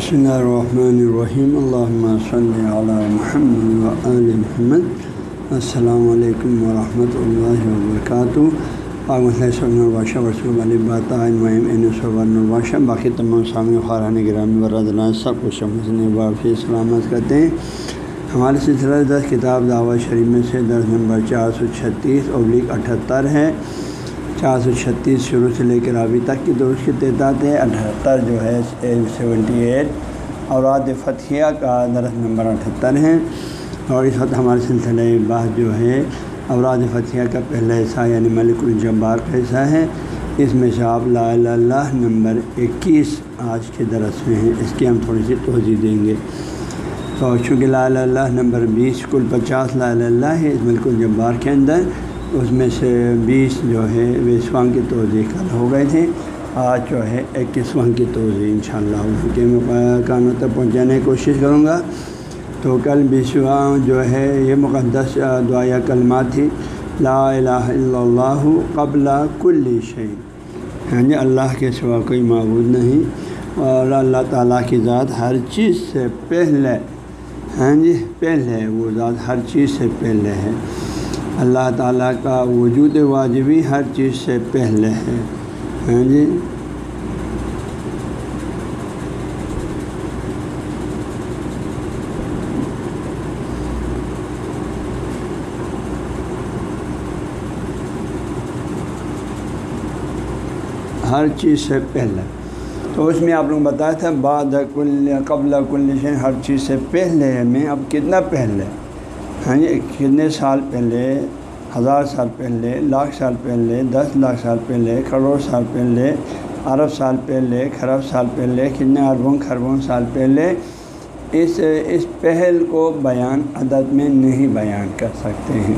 بسم اللہ الرحمن الرحیم اللہ صلی علی محمد و محمد السلام علیکم ورحمۃ اللہ وبرکاتہ الباشہ رسول الباشہ باقی تمام سامع خاران گرامی ورد سب کو سمجھنے وافی سلامت کرتے ہیں ہمارے سلسلہ دس کتاب دعوت شریف میں سے درس نمبر چار سو چھتیس ابلیغ اٹھہتر ہے۔ چار سو چھتیس شروع سے لے کر ابھی تک کی درست کی تعداد ہے، اٹھہتر جو ہے سیونٹی ایٹ اور فتحیہ کا درس نمبر اٹھہتر ہے۔ اور اس وقت ہمارے سلسلہ بات جو ہے اوراد فتحیہ کا پہلا حصہ یعنی ملک الجبار کا حصہ ہے۔ اس میں سے آپ لا اللہ نمبر اکیس آج کے درس میں ہیں۔ اس کی ہم تھوڑی سی توضیع دیں گے۔ تو چونکہ لا اللہ نمبر بیس، کل پچاس لا اللہ ہے، اس ملک الجبار کے اندر اس میں سے بیس جو ہے بیسواں کی توضیع کل ہو گئے تھے۔ آج جو ہے اکیسواں کی توضیع ان شاء اللہ کے کانوں تک پہنچانے کی کوشش کروں گا۔ تو کل بیسواں جو ہے یہ مقدس دعا کلمات تھی، لا الہ الا اللہ قبل کل شعین ہاں جی اللہ کے سوا کوئی معبود نہیں۔ اور اللہ تعالیٰ کی ذات ہر چیز سے پہلے ہاں جی پہلے وہ ذات ہر چیز سے پہلے ہے۔ اللہ تعالیٰ کا وجود واجبی ہر چیز سے پہلے ہے۔ ہاں جی۔ ہر چیز سے پہلے۔ تو اس میں آپ لوگ بتایا تھا، بعد کل قبل کل ہر چیز سے پہلے میں اب کتنا پہلے؟ ہاں جی کتنے سال پہلے، ہزار سال پہلے، لاکھ سال پہلے، دس لاکھ سال پہلے، کروڑ سال پہلے، ارب سال پہلے خرب سال پہلے، کتنے اربوں خربوں سال پہلے، اس اس پہل کو بیان عدد میں نہیں بیان کر سکتے ہیں۔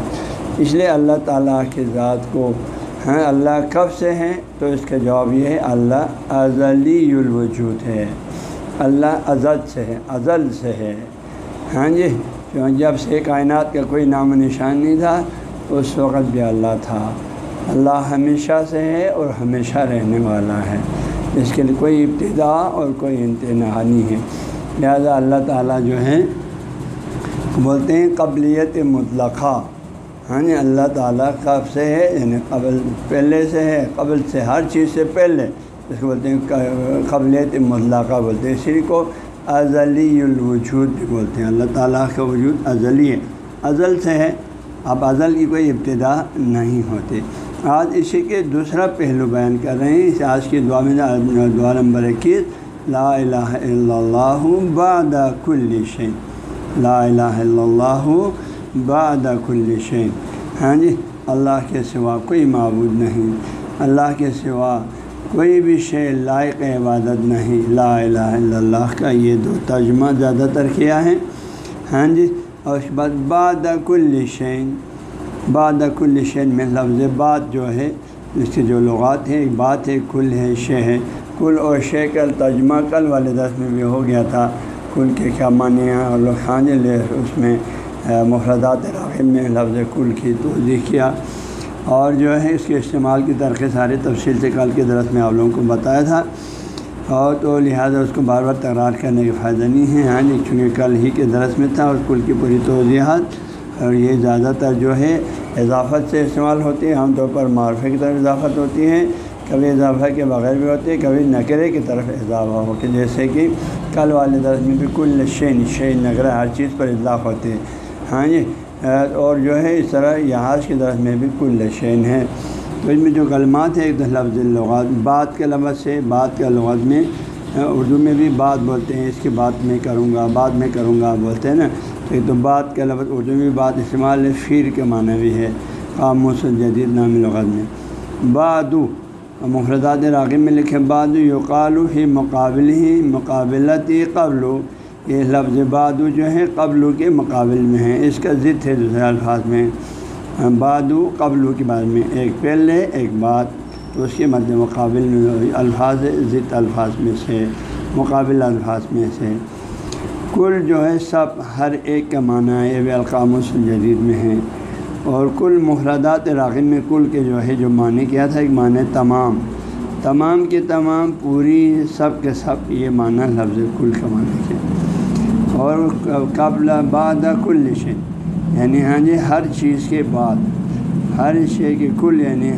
اس لیے اللہ تعالیٰ کی ذات کو ہیں اللہ کب سے ہیں؟ تو اس کا جواب یہ ہے، اللہ ازلی الوجود ہے۔ اللہ ازد سے ہے، ازل سے ہے۔ ہاں جی؟ جب سے کائنات کا کوئی نام و نشان نہیں تھا، اس وقت بھی اللہ تھا۔ اللہ ہمیشہ سے ہے اور ہمیشہ رہنے والا ہے۔ اس کے لیے کوئی ابتدا اور کوئی انتہا نہیں ہے۔ لہذا اللہ تعالیٰ جو ہے بولتے ہیں قبلیت مطلقہ۔ ہاں جی اللہ تعالیٰ کب سے ہے یعنی قبل پہلے سے ہے، قبل سے ہر چیز سے پہلے۔ اس کو بولتے ہیں قبلیت مطلقہ، بولتے ہیں اسی کو۔ ازلی الوجود بھی بولتے ہیں۔ اللہ تعالیٰ کا وجود ازلی ہے۔ ازل سے ہے۔ اب ازل کی کوئی ابتدا نہیں ہوتی۔ آج اسی کے دوسرا پہلو بیان کر رہے ہیں۔ اس آج کی دعا میں دعا نمبر اکیس۔ لا الہ الا اللہ بعد کل شین لا الہ الا اللہ بعد کل شین ہاں جی اللہ کے سوا کوئی معبود نہیں۔ اللہ کے سوا کوئی بھی شے لائق عبادت نہیں۔ لا الہ الا اللہ کا یہ دو ترجمہ زیادہ تر کیا ہے۔ ہاں جی اور اس بعد بعد کل شین، بعد کل شین میں لفظ بات جو ہے، اس کے جو لغات ہیں، ایک بات ہے، کل ہے، شے ہے۔ کل اور شے کا ترجمہ کل والے دس میں بھی ہو گیا تھا۔ کل کے کیا معنی ہیں؟ اور لوگ خان لے اس میں مفردات راغب میں لفظ کل کی توضیح کیا۔ اور جو ہے اس کے استعمال کی ترقی سارے تفصیل سے کل کے درس میں آپ لوگوں کو بتایا تھا۔ اور تو لہٰذا اس کو بار بار تکرار کرنے کا فائدہ نہیں ہے ہاں جی چونکہ کل ہی کے درس میں تھا اور کل کی پوری توضیحات اور یہ زیادہ تر جو ہے اضافت سے استعمال ہوتی ہے، عام طور پر معرفے کی طرف اضافت ہوتی ہے۔ کبھی اضافہ کے بغیر بھی ہوتی ہے، کبھی نکرے کی طرف اضافہ ہو کے جیسے کہ کل والے درس میں بھی کل شین شین نگرہ ہر چیز پر اضافہ ہوتی ہے ہاں جی اور جو ہے اس طرح یہاز کی طرف میں بھی کل شین ہے تو اس میں جو کلمات ہیں، ایک تو لفظ لغات بات کے لفظ سے بات کا لغت میں اردو میں بھی بات بولتے ہیں، اس کی بات میں کروں گا بعد میں کروں گا بولتے ہیں نا۔ تو ایک تو بات کا لفظ، اردو میں بھی بات استعمال ہے، فیر کے معنی بھی ہے، خاموش جدید نامی لغت میں۔ بادو مفردات راغب میں لکھے بادو یوقالو ہی مقابل ہی مقابلتی قبل یہ لفظ بادو جو ہے قبل کے مقابل میں ہے اس کا ضد ہے دوسرے الفاظ میں۔ بادو قبل کے بعد میں، ایک پہلے، ایک بات تو اس کے مد مقابل میں الفاظ، ضد الفاظ میں سے، مقابل الفاظ میں سے۔ کل جو ہے سب ہر ایک کا معنی ہے وہ القام جدید میں ہے اور کل مفردات راغب میں، کل کے جو ہے، جو معنی کیا تھا، ایک معنی تمام۔ تمام کے تمام پوری سب کے سب یہ معنی لفظ کل کا معنی ہے۔ اور قبل بعد کل شے یعنی ہاں جی ہر چیز کے بعد، ہر شے کے کل یعنی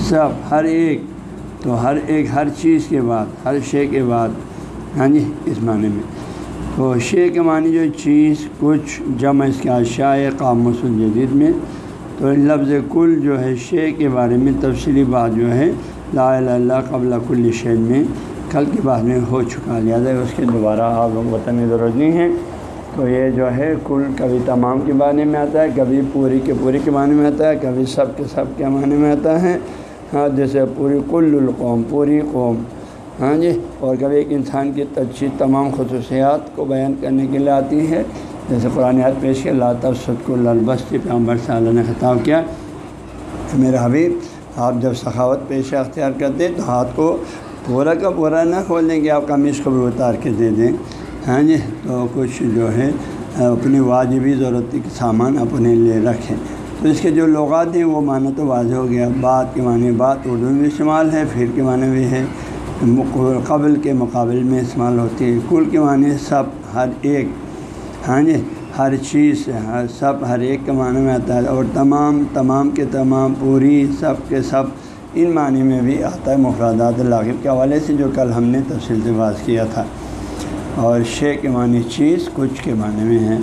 سب، ہر ایک، تو ہر ایک، ہر چیز کے بعد، ہر شے کے بعد ہاں جی اس معنی میں۔ تو شے کے معنی جو چیز، کچھ جمع اس کے اشاء قاموس جدید میں تو لفظ کل جو ہے شے کے بارے میں تفصیلی بات جو ہے لا اللہ قبل کل شین میں کل کی بات میں ہو چکا لہٰذا اس کے دوبارہ آپ لوگ بتانے ضرورت نہیں ہے تو یہ جو ہے کل کبھی تمام کے معنی میں آتا ہے، کبھی پوری کے پوری کے معنی میں آتا ہے، کبھی سب کے سب کے معنی میں آتا ہے۔ ہاں جیسے پوری کل القوم، پوری قوم۔ ہاں جی اور کبھی ایک انسان کی اچھی تمام خصوصیات کو بیان کرنے کے لیے آتی ہے۔ جیسے قرآن یاد پیش کیا، اللہ تب البستی پیامبر صلی اللہ نے خطاب کیا۔ میرا حبیب، آپ جب سخاوت پیش اختیار کرتے تو ہاتھ کو پورا کا پورا نہ کھول دیں کہ آپ قمیص کو بھی اتار کے دے دیں۔ ہاں جی؟ تو کچھ جو ہے، اپنی واجبی ضرورت کے سامان اپنے لیے رکھیں۔ تو اس کے جو لغات ہیں، وہ معنی تو واضح ہو گیا۔ بات کے معنی، بات اردو میں استعمال ہے، پھر کے معنی بھی ہے۔ قبل کے مقابل میں استعمال ہوتی ہے۔ کل کے معنی، سب، ہر ایک۔ ہاں جی ہر چیز ہر سب ہر ایک کے معنی میں آتا ہے اور تمام تمام کے تمام، پوری سب کے سب ان معنی میں بھی آتا ہے مفرادات لاغب کے حوالے سے جو کل ہم نے تفصیل سے باز کیا تھا۔ اور شے کے معنی چیز کچھ کے معنی میں ہے۔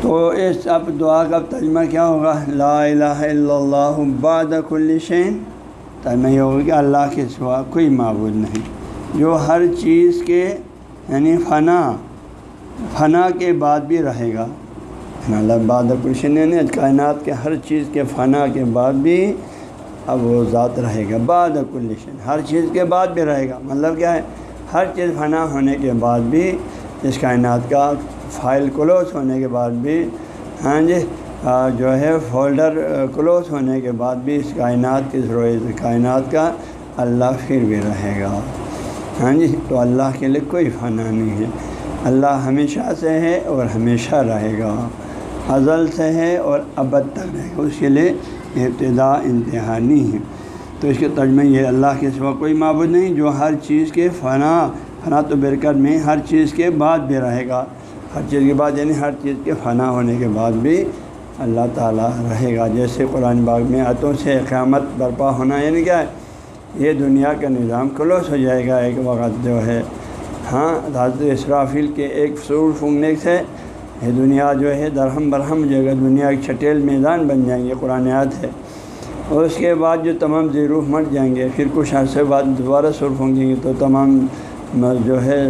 تو اس اب دعا کا ترجمہ کیا ہوگا؟ لا الہ الا اللہ بعد کل شین ترجمہ یہ ہوگا کہ اللہ کے سوا کوئی معبود نہیں۔ جو ہر چیز کے یعنی فنا فنا کے بعد بھی رہے گا۔ اللہ بعد کلشن یعنی کائنات کے ہر چیز کے فنا کے بعد بھی اب وہ ذات رہے گا۔ بعد کلشن ہر چیز کے بعد بھی رہے گا۔ مطلب کیا ہے؟ ہر چیز فنا ہونے کے بعد بھی اس کائنات کا فائل کلوز ہونے کے بعد بھی ہاں جی جو ہے فولڈر کلوز ہونے کے بعد بھی اس کائنات کی ضرورت کائنات کا اللہ پھر بھی رہے گا۔ ہاں جی تو اللہ کے لیے کوئی فنا نہیں ہے۔ اللہ ہمیشہ سے ہے اور ہمیشہ رہے گا۔ ازل سے ہے اور ابد تک رہے گا۔ اس کے لیے ابتدا انتہا نہیں ہے۔ تو اس کے ترجمہ یہ اللہ کے سوا کوئی معبود نہیں جو ہر چیز کے فنا فنا تو برکت میں ہر چیز کے بعد بھی رہے گا۔ ہر چیز کے بعد یعنی ہر چیز کے فنا ہونے کے بعد بھی اللہ تعالیٰ رہے گا۔ جیسے قرآن باغ میں آتوں سے قیامت برپا ہونا یعنی کیا ہے؟ یہ دنیا کا نظام کلوس ہو جائے گا۔ ایک وقت جو ہے ہاں حضرت اسرافیل کے ایک سور پھونگنے سے یہ دنیا جو ہے، درہم برہم جو ہے دنیا ایک چھٹیل میدان بن جائیں گے، قرآن یاد ہے۔ اور اس کے بعد جو تمام زیروح مر جائیں گے، پھر کچھ عرصے بعد دوبارہ سر پھونگیں گے، تو تمام جو ہے،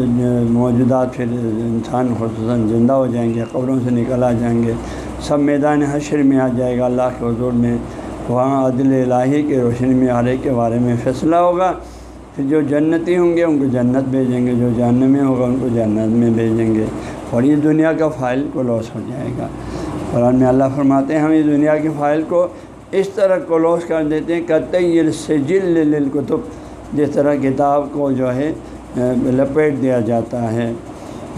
موجودات پھر انسان خصوصاً زندہ ہو جائیں گے، قبروں سے نکل آ جائیں گے۔ سب میدان حشر میں آ جائے گا، اللہ کے حضور میں۔ وہاں عدل الہی کے روشنی میں آ کے بارے میں فیصلہ ہوگا۔ پھر جو جنتی ہوں گے ان کو جنت بھیجیں گے، جو جاننے میں ہوگا ان کو جنت میں بھیجیں گے اور یہ دنیا کا فائل کو ہو جائے گا۔ قرآن میں اللہ فرماتے ہیں، ہم اس دنیا کی فائل کو اس طرح کلوز کر دیتے ہیں کہتے سجل کتب جس طرح کتاب کو جو ہے لپیٹ دیا جاتا ہے۔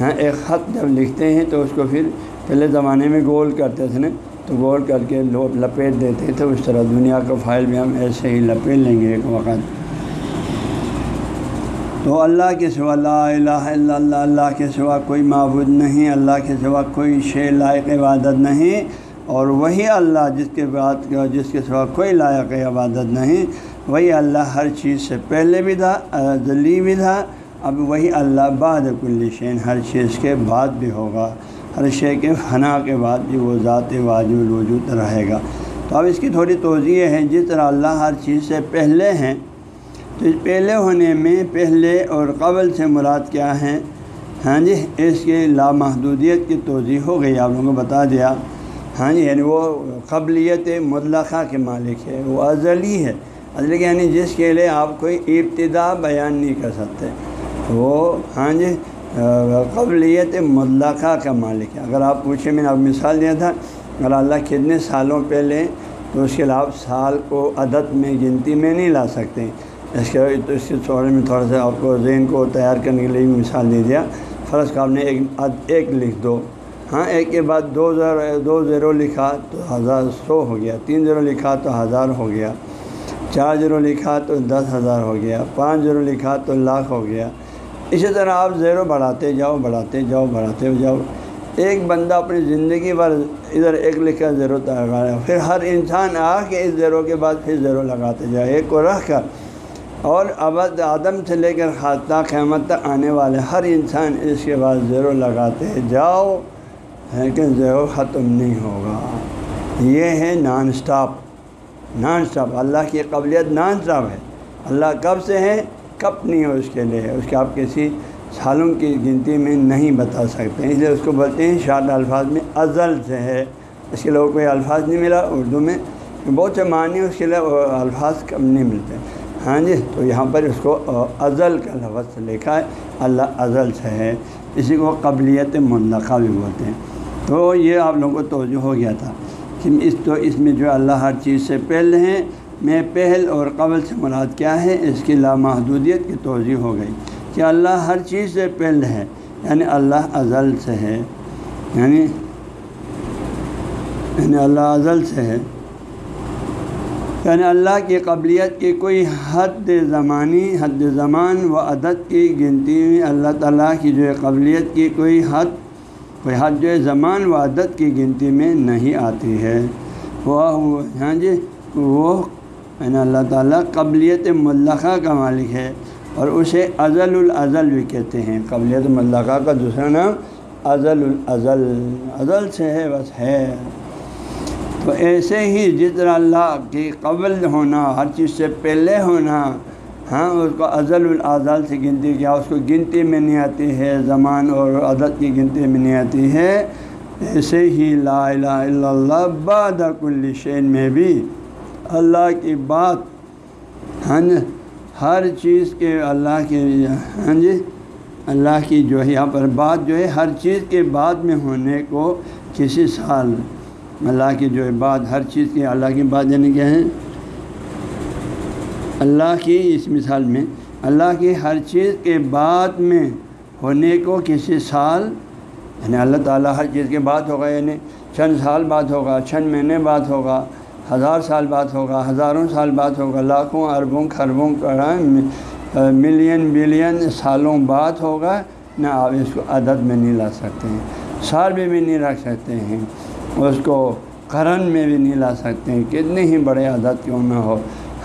ہاں ایک خط جب لکھتے ہیں تو اس کو پھر پہلے زمانے میں گول کرتے تھے نا، تو گول کر کے لوگ لپیٹ دیتے تھے اس طرح دنیا کا فائل بھی ہم ایسے ہی لپیٹ لیں گے ایک وقت۔ تو اللہ کے سوا لا الہ الا اللہ اللہ کے سوا کوئی معبود نہیں، اللہ کے سوا کوئی شے لائق عبادت نہیں، اور وہی اللہ جس کے بعد جس کے سوا کوئی لائق عبادت نہیں، وہی اللہ ہر چیز سے پہلے بھی تھا ذلی بھی تھا، اب وہی اللہ بعد کل شین ہر چیز کے بعد بھی ہوگا، ہر شے کے فنا کے بعد بھی وہ ذات واجب الوجود رہے گا۔ تو اب اس کی تھوڑی توضیع ہے، جس طرح اللہ ہر چیز سے پہلے ہیں تو پہلے ہونے میں پہلے اور قبل سے مراد کیا ہے ہاں جی اس کی لامحدودیت کی توضیع ہو گئی، آپ لوگوں کو بتا دیا۔ ہاں جی یعنی وہ قبلیت مطلقہ کے مالک ہے، وہ ازلی ہے۔ ازلی یعنی جس کے لیے آپ کوئی ابتدا بیان نہیں کر سکتے۔ وہ ہاں جی قبلیت مطلقہ کا مالک ہے۔ اگر آپ پوچھیں، میں نے اب مثال دیا تھا، اگر اللہ کتنے سالوں پہلے تو اس کے علاوہ سال کو عدد میں گنتی میں نہیں لا سکتے۔ اس کے تو اس کے سورے میں تھوڑا سا آپ کو ذہن کو تیار کرنے کے لیے مثال دے دیا۔ فرض کا آپ نے ایک ایک لکھ دو۔ ہاں ایک کے بعد دو زیرو دو زیرو لکھا تو ہزار سو ہو گیا۔ تین زیرو لکھا تو ہزار ہو گیا۔ چار زیرو لکھا تو دس ہزار ہو گیا۔ پانچ زیرو لکھا تو لاکھ ہو گیا۔ اسی طرح آپ زیرو بڑھاتے جاؤ بڑھاتے جاؤ بڑھاتے جاؤ۔ ایک بندہ اپنی زندگی بھر ادھر ایک لکھا زیرو لگایا پھر ہر انسان آ کے اس زیرو کے بعد پھر زیرو لگاتے جائے۔ ایک کو رکھ کر اور ابد آدم سے لے کر خاطہ قیامت تک آنے والے ہر انسان اس کے بعد زیرو لگاتے جاؤ، لیکن زیرو ختم نہیں ہوگا۔ یہ ہے non stop non stop Allah کی قبلیت نان اسٹاپ ہے۔ اللہ کب سے ہے؟ کب نہیں ہو اس کے لیے۔ اس کے آپ کسی سالوں کی گنتی میں نہیں بتا سکتے۔ اس لیے اس کو بولتے ہیں شاد الفاظ میں ازل سے ہے۔ اس کے لوگوں کوئی الفاظ نہیں ملا اردو میں۔ بہت سے معنی اس کے لیے الفاظ کم نہیں ملتے۔ ہاں جی تو یہاں پر اس کو ازل کا لفظ لکھا ہے۔ اللہ ازل سے ہے۔ اسی کو قبلیت ملقہ بھی بولتے ہیں۔ تو یہ آپ لوگوں کو توجہ ہو گیا تھا کہ اس تو، اس میں جو اللہ ہر چیز سے پہلے ہیں، میں پہل اور قبل سے مراد کیا ہے؟ اس کی لامحدودیت کی توضیع ہو گئی کہ اللہ ہر چیز سے پہلے ہے یعنی اللہ ازل سے ہے۔ یعنی یعنی اللہ ازل سے ہے۔ یعنی اللہ کی قبلیت کی کوئی حد زمانی، حد زمان و عدد کی گنتی میں اللہ تعالیٰ کی جو ہے قبلیت کی کوئی حد کوئی حد جو ہے زمان و عدد کی گنتی میں نہیں آتی ہے۔ وہ ہاں جی وہ یعنی اللہ تعالیٰ قبلیت ملقہ کا مالک ہے اور اسے ازل الازل بھی کہتے ہیں۔ قبلیت ملقہ کا دوسرا نام ازل الازل۔ ازل سے ہے، بس ہے۔ تو ایسے ہی جس طرح اللہ کی قبل ہونا، ہر چیز سے پہلے ہونا ہاں اس کو ازل الازل سے گنتی کیا، اس کو گنتی میں نہیں آتی ہے، زمان اور عدد کی گنتی میں نہیں آتی ہے، ایسے ہی لا الہ الا اللہ بعد کل شین میں بھی اللہ کی بات ہاں جی ہر چیز کے اللہ کے ہاں جی اللہ کی جو ہے، یہاں پر بات جو ہے، ہر چیز کے بعد میں ہونے کو کسی سال اللہ کی جو ہے بات ہر چیز کی اللہ کی بات یعنی کیا ہے اللہ کی اس مثال میں، اللہ کی ہر چیز کے بعد میں ہونے کو کسی سال یعنی اللہ تعالیٰ ہر چیز کے بعد ہوگا یعنی چند سال بعد ہوگا، چند مہینے بعد ہوگا، ہزار سال بعد ہوگا، ہزاروں سال بعد ہوگا، لاکھوں اربوں خربوں ملین، بلین سالوں بعد ہوگا، نہ آپ اس کو عدد میں نہیں لا سکتے ہیں، سال میں بھی نہیں رکھ سکتے ہیں۔ اس کو قرن میں بھی نہیں لا سکتے ہیں، کتنے ہی بڑے عدد کیوں نہ ہو۔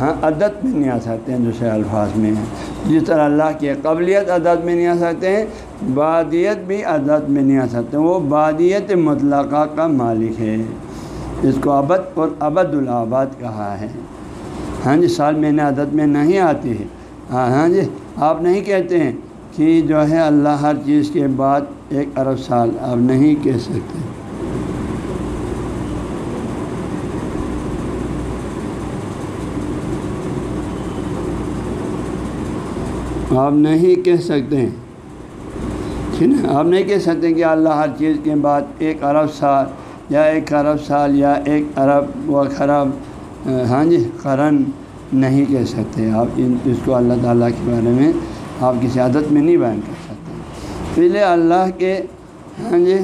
ہاں عدد میں نہیں آ سکتے ہیں دوسرے الفاظ میں۔ ہیں جس طرح اللہ کی قبلیت عدد میں نہیں آ سکتے ہیں، بادیت بھی عدد میں نہیں آ سکتے وہ بادیت مطلقہ کا مالک ہے۔ اس کو ابد اور ابد الآباد کہا ہے۔ ہاں جی سال مہینے عدد میں نہیں آتی ہے۔ ہاں ہاں جی آپ نہیں کہتے ہیں کہ جو ہے اللہ ہر چیز کے بعد ایک ارب سال آپ نہیں کہہ سکتے۔ آپ نہیں کہہ سکتے ٹھیک ہے آپ نہیں کہہ سکتے کہ اللہ ہر چیز کے بعد ایک ارب سال یا ایک ارب سال یا ایک ارب و خراب ہاں جی قرن نہیں کہہ سکتے۔ آپ اس کو اللہ تعالیٰ کے بارے میں آپ کسی عادت میں نہیں بیان کر سکتے۔ پہلے اللہ کے ہاں جی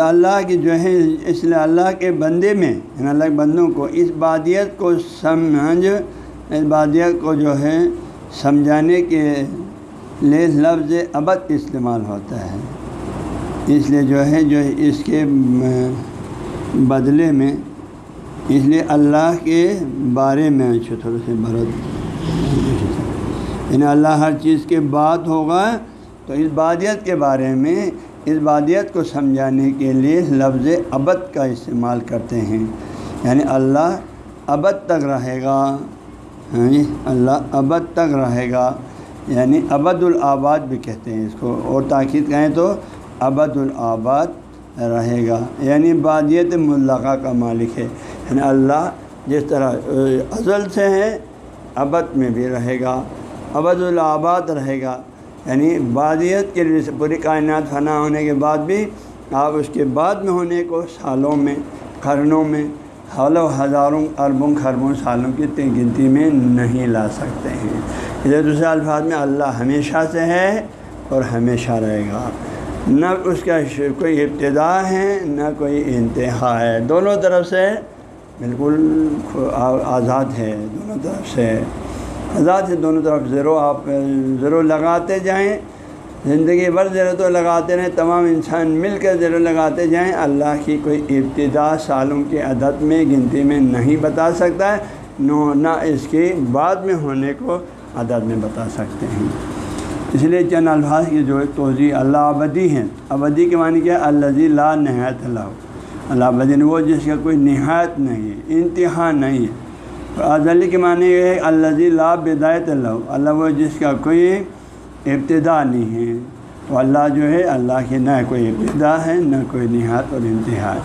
اللہ کی جو ہے اس لیے اللہ کے بندے میں یعنی اللہ کے بندوں کو اس بادیت کو سمجھ، اس بادیت کو جو ہے، سمجھانے کے لیے لفظ ابد استعمال ہوتا ہے۔ اس لیے جو ہے، جو اس کے بدلے میں، اس لیے اللہ کے بارے میں اچھا تھوڑا سے برت یعنی اللہ ہر چیز کے بات ہوگا، تو اس بادیت کے بارے میں اس بادیت کو سمجھانے کے لیے لفظ ابد کا استعمال کرتے ہیں۔ یعنی اللہ ابد تک رہے گا۔ یعنی اللہ ابد تک رہے گا۔ یعنی ابد الآباد بھی کہتے ہیں اس کو۔ اور تاکید کہیں تو ابد الآباد رہے گا۔ یعنی بادیت ملقہ کا مالک ہے۔ یعنی اللہ جس طرح ازل سے ہے، ابد میں بھی رہے گا۔ ابد الآباد رہے گا۔ یعنی بادیت کے لیے پوری کائنات فنا ہونے کے بعد بھی آپ اس کے بعد میں ہونے کو سالوں میں، قرنوں میں حالوں ہزاروں اربوں خربوں سالوں کی گنتی میں نہیں لا سکتے ہیں۔ یہ دوسرے الفاظ میں اللہ ہمیشہ سے ہے اور ہمیشہ رہے گا۔ نہ اس کا کوئی ابتدا ہے، نہ کوئی انتہا ہے۔ دونوں طرف سے بالکل آزاد ہے، دونوں طرف سے۔ آزاد ہے دونوں طرف ضرور آپ ضرور لگاتے جائیں، زندگی بھر ضرورتوں لگاتے رہیں، تمام انسان مل کر ضرور لگاتے جائیں، اللہ کی کوئی ابتدا سالوں کے عدد میں، گنتی میں نہیں بتا سکتا ہے، نو، نہ اس کے بعد میں ہونے کو عدد میں بتا سکتے ہیں۔ اس لیے چند الفاظ کی جو توضیع اللہ ابدی ہیں۔ ابدی کے معنی کیا اللہ لا نہایت اللہ۔ اللہ ابدی وہ جس کا کوئی نہایت نہیں ہے، انتہا نہیں ہے۔ ازلی کے معنی یہ ہے اللہ لا بدایت اللہ اللہ وہ جس کا کوئی ابتدا نہیں ہے۔ تو اللہ جو ہے، اللہ کی نہ کوئی ابتدا ہے، نہ کوئی نہایت اور انتہا ہے۔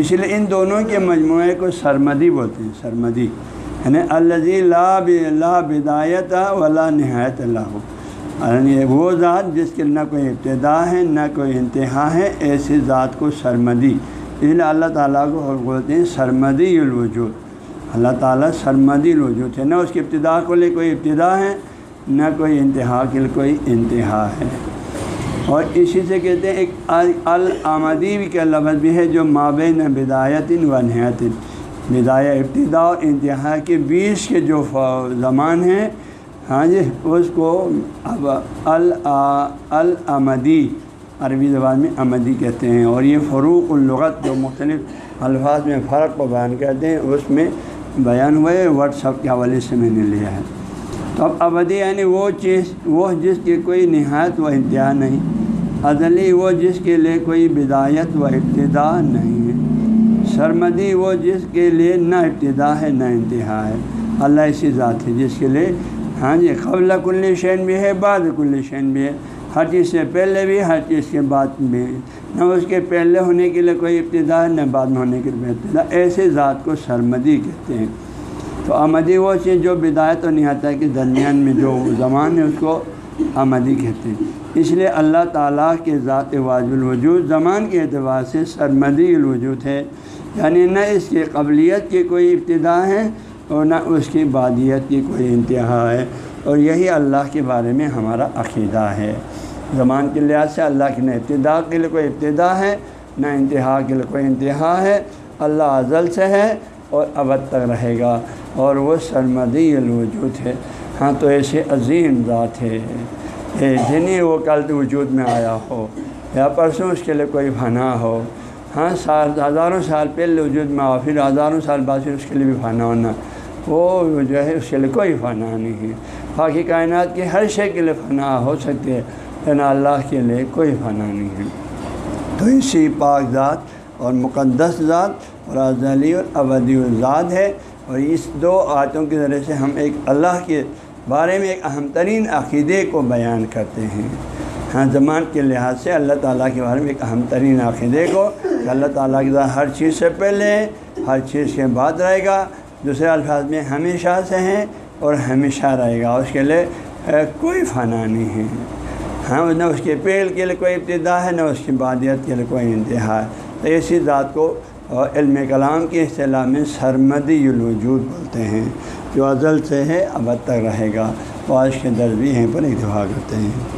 اس لیے ان دونوں کے مجموعے کو سرمدی بولتے ہیں، سرمدی۔ یعنی اللہ لا لا بدایت ولا نہایت اللہ۔ یعنی وہ ذات جس کے نہ کوئی ابتدا ہے، نہ کوئی انتہا ہے، ایسی ذات کو سرمدی۔ اس لیے اللہ تعالیٰ کو بولتے ہیں سرمدی الوجود۔ اللہ تعالیٰ سرمدی الوجود ہے نہ اس کی ابتدا کو لے کوئی ابتدا ہے، نہ کوئی انتہا کے لیے کوئی انتہا ہے۔ اور اسی سے کہتے ہیں، ایک الآمدی کا لفظ بھی ہے جو مابین بدایت و نہایت بدایا ابتدا اور انتہا کے بیچ کے جو زمان ہیں ہاں جی اس کو اب الامدی، عربی زبان میں امدی کہتے ہیں۔ اور یہ فروغ الغت جو مختلف الفاظ میں فرق کو بیان کرتے ہیں، اس میں بیان ہوئے واٹس اپ کے حوالے سے میں نے لیا ہے۔ تو اب ابدی یعنی وہ چیز، وہ جس کی کوئی نہایت و انتہا نہیں ازلی وہ جس کے لیے کوئی بدایت و ابتدا نہیں ہے۔ سرمدی وہ جس کے لیے نہ ابتدا ہے نہ انتہا ہے۔ اللہ ایسی ذات ہے جس کے لیے ہاں جی قبل کل شین بھی ہے، بعد کل شین بھی ہے۔ ہر چیز سے پہلے بھی ہر چیز کے بعد بھی۔ نہ اس کے پہلے ہونے کے لیے کوئی ابتدا ہے نہ بعد میں ہونے کے لیے ابتدا ایسے ذات کو سرمدی کہتے ہیں۔ تو آمدی وہ چیز جو بدایت و نہایت کے درمیان میں جو زمان ہے، اس کو آمدی کہتے ہیں۔ اس لیے اللہ تعالیٰ کے ذات واجب الوجود، زمان کے اعتبار سے سرمدی الوجود ہے۔ یعنی نہ اس کی قبلیت کی کوئی ابتدا ہے اور نہ اس کی بادیت کی کوئی انتہا ہے۔ اور یہی اللہ کے بارے میں ہمارا عقیدہ ہے۔ زمان کے لحاظ سے اللہ کی نہ ابتدا کے لیے کوئی ابتدا ہے، نہ انتہا کے لیے کوئی انتہا ہے۔ اللہ ازل سے ہے اور ابد تک رہے گا اور وہ سرمدی الوجود ہے۔ ہاں تو ایسے عظیم ذات ہے۔ جنہیں وہ کل وجود میں آیا ہو۔ یا پرسوں اس کے لیے کوئی فنا ہو۔ ہاں سال، ہزاروں سال پہلے وجود میں آؤ، پھر ہزاروں سال بعد پھر اس کے لیے بھی فنا ہونا۔ وہ جو ہے، اس کے لیے کوئی فنا نہیں۔ ہے باقی کائنات کی ہر شے کے لیے فنا ہو سکتی ہے لیکن اللہ کے لیے کوئی فنا نہیں ہے۔ تو اسی پاک ذات اور مقدس ذات اور ازلی اور ابدی الذات ہے۔ اور اس دو آیتوں کے ذریعے سے ہم ایک اللہ کے بارے میں ایک اہم ترین عقیدے کو بیان کرتے ہیں۔ ہاں زمان کے لحاظ سے اللہ تعالیٰ کے بارے میں ایک اہم ترین عقیدے کو کہ اللہ تعالیٰ کے ذات ہر چیز سے پہلے ہر چیز کے بعد رہے گا۔ دوسرے الفاظ میں ہمیشہ سے ہیں اور ہمیشہ رہے گا، اس کے لیے کوئی فنا نہیں ہے۔ ہاں نہ اس کے پیل کے لیے کوئی ابتدا ہے، نہ اس کی بادیت کے لیے کوئی انتہا۔ ہے تو اسی ذات کو علم کلام کی اصطلاح میں سرمدی الوجود بولتے ہیں، جو ازل سے ہے ابد تک رہے گا۔ آج کے دربی ہیں، پر اتفاق کرتے ہیں۔